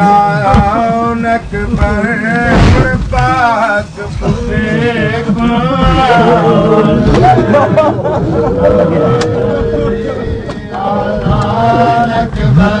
रौनक पर पाक रौनक पर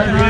Thank.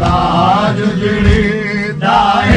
لاج جڑی دائیں